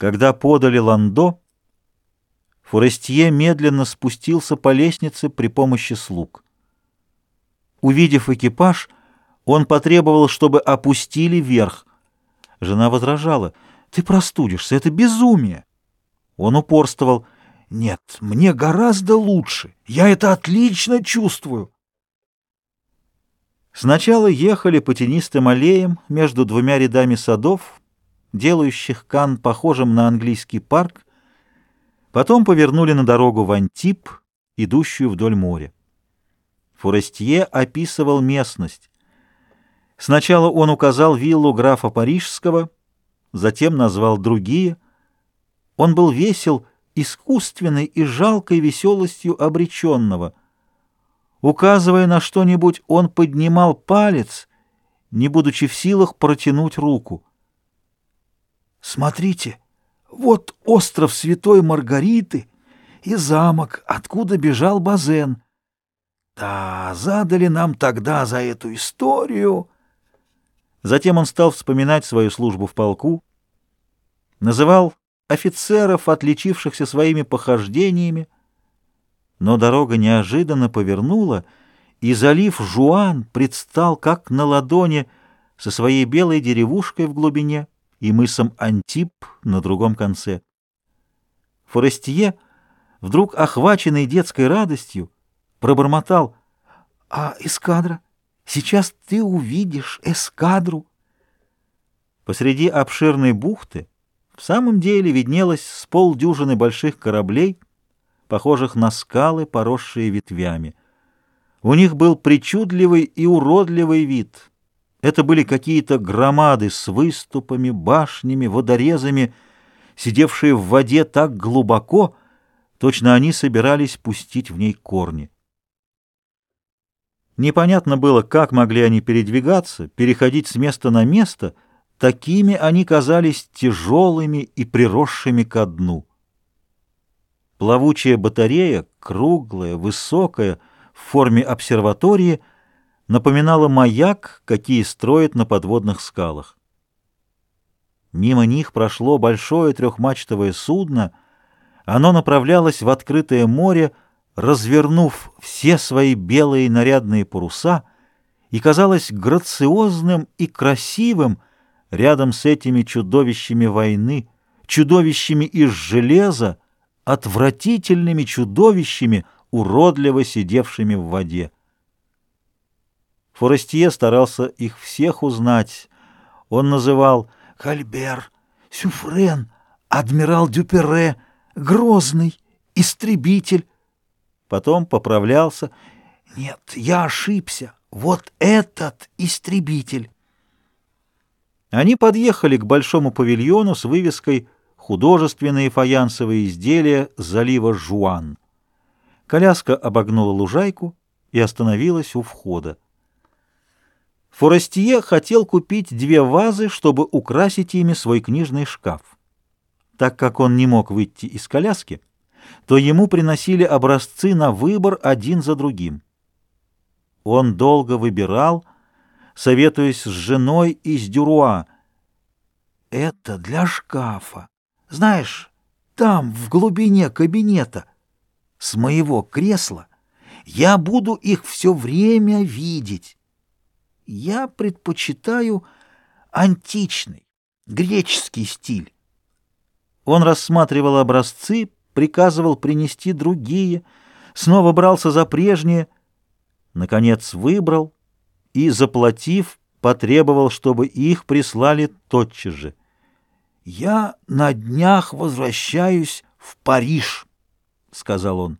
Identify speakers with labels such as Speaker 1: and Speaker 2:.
Speaker 1: Когда подали ландо, Форестье медленно спустился по лестнице при помощи слуг. Увидев экипаж, он потребовал, чтобы опустили вверх. Жена возражала. «Ты простудишься, это безумие!» Он упорствовал. «Нет, мне гораздо лучше. Я это отлично чувствую». Сначала ехали по тенистым аллеям между двумя рядами садов, делающих Кан похожим на английский парк, потом повернули на дорогу в Антип, идущую вдоль моря. Форестье описывал местность. Сначала он указал виллу графа Парижского, затем назвал другие. Он был весел искусственной и жалкой веселостью обреченного. Указывая на что-нибудь, он поднимал палец, не будучи в силах протянуть руку — Смотрите, вот остров Святой Маргариты и замок, откуда бежал Базен. Да, задали нам тогда за эту историю. Затем он стал вспоминать свою службу в полку, называл офицеров, отличившихся своими похождениями, но дорога неожиданно повернула, и залив Жуан предстал как на ладони со своей белой деревушкой в глубине — и мысом Антип на другом конце. Форестье, вдруг охваченный детской радостью, пробормотал «А эскадра? Сейчас ты увидишь эскадру!» Посреди обширной бухты в самом деле виднелось с полдюжины больших кораблей, похожих на скалы, поросшие ветвями. У них был причудливый и уродливый вид — это были какие-то громады с выступами, башнями, водорезами, сидевшие в воде так глубоко, точно они собирались пустить в ней корни. Непонятно было, как могли они передвигаться, переходить с места на место, такими они казались тяжелыми и приросшими ко дну. Плавучая батарея, круглая, высокая, в форме обсерватории — напоминала маяк, какие строят на подводных скалах. Мимо них прошло большое трехмачтовое судно, оно направлялось в открытое море, развернув все свои белые нарядные паруса, и казалось грациозным и красивым рядом с этими чудовищами войны, чудовищами из железа, отвратительными чудовищами, уродливо сидевшими в воде. Форестье старался их всех узнать. Он называл Кальбер, Сюфрен, адмирал Дюпере, Грозный, Истребитель. Потом поправлялся. Нет, я ошибся. Вот этот Истребитель. Они подъехали к большому павильону с вывеской «Художественные фаянсовые изделия залива Жуан». Коляска обогнула лужайку и остановилась у входа. Форестье хотел купить две вазы, чтобы украсить ими свой книжный шкаф. Так как он не мог выйти из коляски, то ему приносили образцы на выбор один за другим. Он долго выбирал, советуясь с женой из Дюруа. «Это для шкафа. Знаешь, там, в глубине кабинета, с моего кресла, я буду их все время видеть». Я предпочитаю античный, греческий стиль. Он рассматривал образцы, приказывал принести другие, снова брался за прежние, наконец выбрал и, заплатив, потребовал, чтобы их прислали тотчас же. «Я на днях возвращаюсь в Париж», — сказал он.